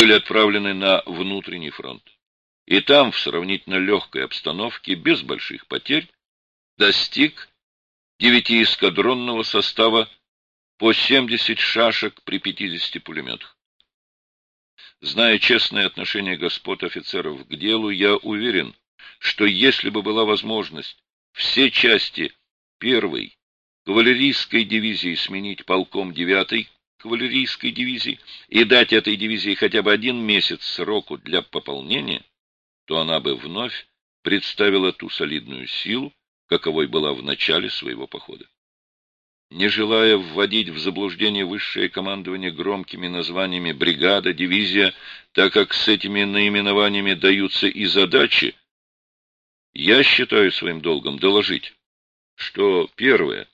были отправлены на внутренний фронт. И там, в сравнительно легкой обстановке, без больших потерь, достиг девятиэскадронного состава по 70 шашек при 50 пулеметах. Зная честное отношение господ офицеров к делу, я уверен, что если бы была возможность все части первой кавалерийской дивизии сменить полком девятой кавалерийской дивизии и дать этой дивизии хотя бы один месяц сроку для пополнения, то она бы вновь представила ту солидную силу, каковой была в начале своего похода. Не желая вводить в заблуждение высшее командование громкими названиями бригада, дивизия, так как с этими наименованиями даются и задачи, я считаю своим долгом доложить, что первое,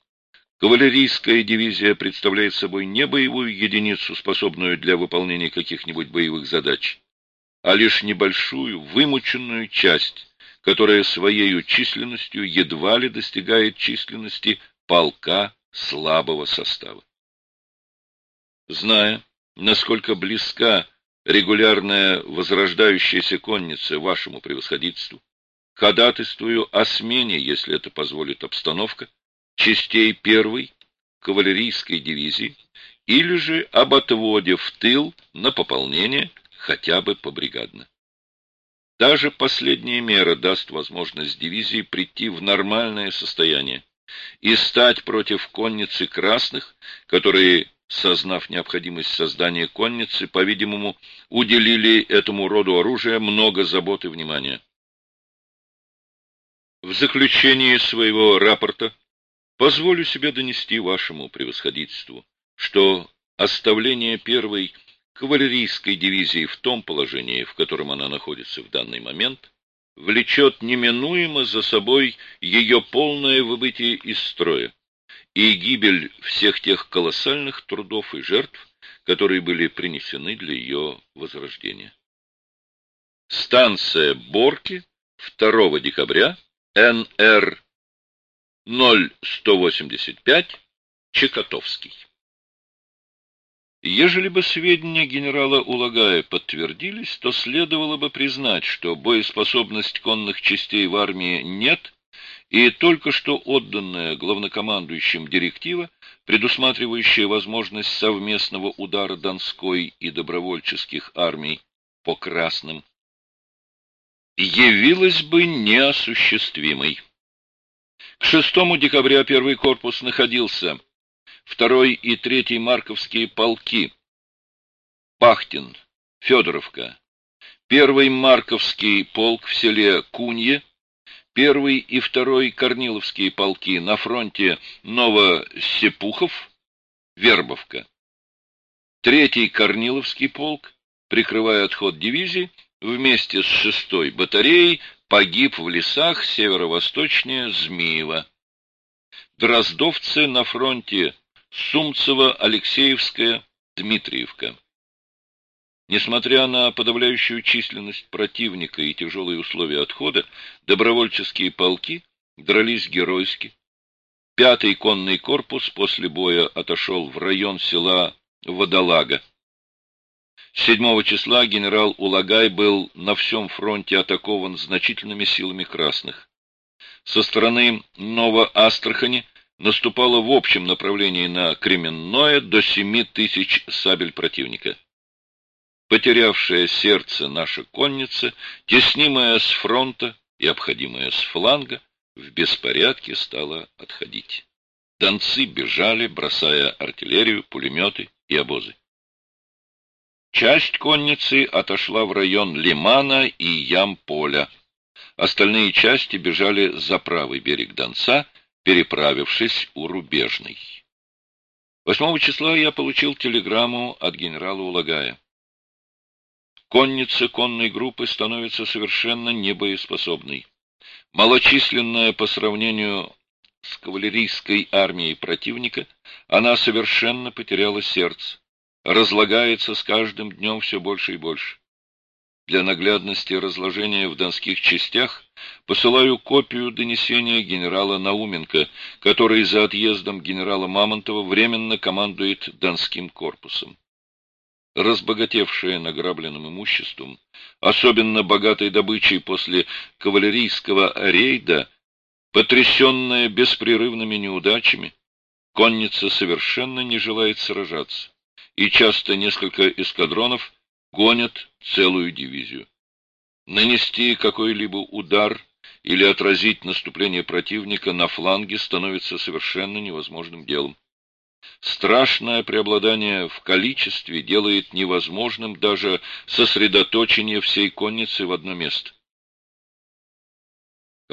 кавалерийская дивизия представляет собой не боевую единицу, способную для выполнения каких-нибудь боевых задач, а лишь небольшую, вымученную часть, которая своей численностью едва ли достигает численности полка слабого состава. Зная, насколько близка регулярная возрождающаяся конница вашему превосходительству, ходатайствую о смене, если это позволит обстановка, частей первой кавалерийской дивизии или же об отводе в тыл на пополнение хотя бы побригадно. Даже последняя мера даст возможность дивизии прийти в нормальное состояние и стать против конницы красных, которые, сознав необходимость создания конницы, по-видимому, уделили этому роду оружия много забот и внимания. В заключении своего рапорта позволю себе донести вашему превосходительству, что оставление первой кавалерийской дивизии в том положении, в котором она находится в данный момент, влечет неминуемо за собой ее полное выбытие из строя и гибель всех тех колоссальных трудов и жертв, которые были принесены для ее возрождения. Станция Борки 2 декабря НР 0185 Чекотовский. Ежели бы сведения генерала Улагая подтвердились, то следовало бы признать, что боеспособность конных частей в армии нет, и только что отданная главнокомандующим директива, предусматривающая возможность совместного удара Донской и добровольческих армий по Красным, явилась бы неосуществимой. К 6 декабря первый корпус находился второй и третий марковские полки. Пахтин, Федоровка. Первый марковский полк в селе Кунье. Первый и второй Корниловские полки на фронте Новосепухов, Вербовка. Третий Корниловский полк, прикрывая отход дивизии, вместе с шестой батареей погиб в лесах северо-восточнее Змеева. Дроздовцы на фронте Сумцево, Алексеевская, Дмитриевка. Несмотря на подавляющую численность противника и тяжелые условия отхода, добровольческие полки дрались геройски. Пятый конный корпус после боя отошел в район села Водолага. 7 числа генерал Улагай был на всем фронте атакован значительными силами красных. Со стороны Новоастрахани наступало в общем направлении на Кременное до 7 тысяч сабель противника. Потерявшая сердце наша конница, теснимая с фронта и обходимая с фланга, в беспорядке стала отходить. Донцы бежали, бросая артиллерию, пулеметы и обозы. Часть конницы отошла в район Лимана и Ямполя. Остальные части бежали за правый берег Донца переправившись у Рубежной. 8 числа я получил телеграмму от генерала Улагая. Конница конной группы становится совершенно небоеспособной. Малочисленная по сравнению с кавалерийской армией противника, она совершенно потеряла сердце, разлагается с каждым днем все больше и больше. Для наглядности разложения в донских частях посылаю копию донесения генерала Науменко, который за отъездом генерала Мамонтова временно командует Донским корпусом. разбогатевшая награбленным имуществом, особенно богатой добычей после кавалерийского рейда, потрясенная беспрерывными неудачами, конница совершенно не желает сражаться, и часто несколько эскадронов гонят целую дивизию. Нанести какой-либо удар или отразить наступление противника на фланге становится совершенно невозможным делом. Страшное преобладание в количестве делает невозможным даже сосредоточение всей конницы в одно место.